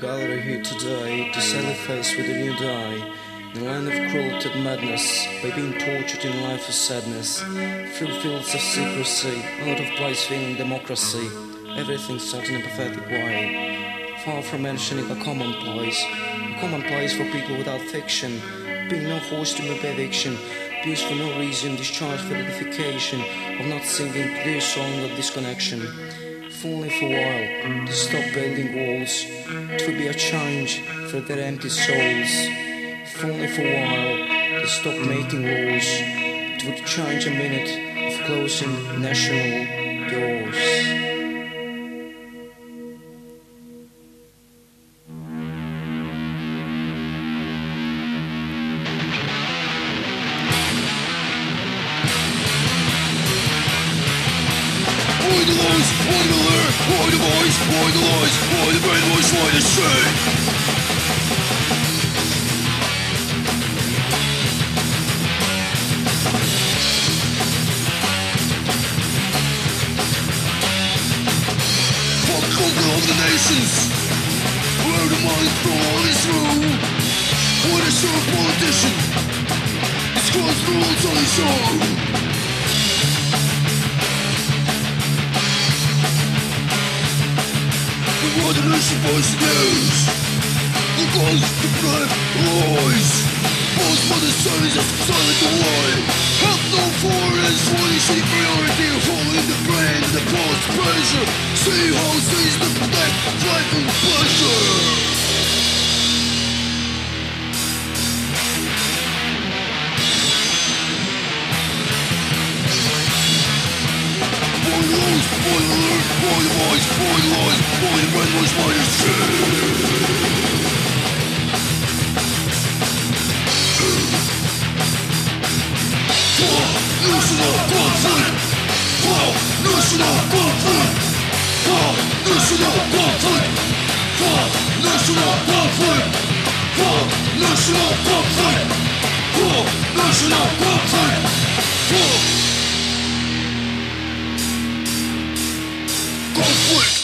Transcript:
here today to sell a face with a new dye. In a land of cruelty and madness, by being tortured in life of sadness, through fields of secrecy, out of place feeling democracy, everything starts in a pathetic way. Far from mentioning a commonplace, a commonplace for people without fiction, being no forced to move eviction, abuse for no reason, discharged for edification of not singing clear song of disconnection falling for a while, to stop building walls, It would be a change for their empty souls. If only for a while, to stop making laws, it would change a minute of closing national doors. The lies, why the lyre, boy the voice, why the lies, why the brainwash, why the Fuck conquer the nations Where the mind flies through What a sharp politician. It's cross rules on his own what the nation voice news The the blood, lies False for the just silent away Have no foreigners, what is the priority Hole in the brain, the post pressure See how sees the black life and pleasure. Boy alert, boy lies, the red lies, boy the shit. National conflict, wow, wow, national conflict, wow, wow, national conflict, conflict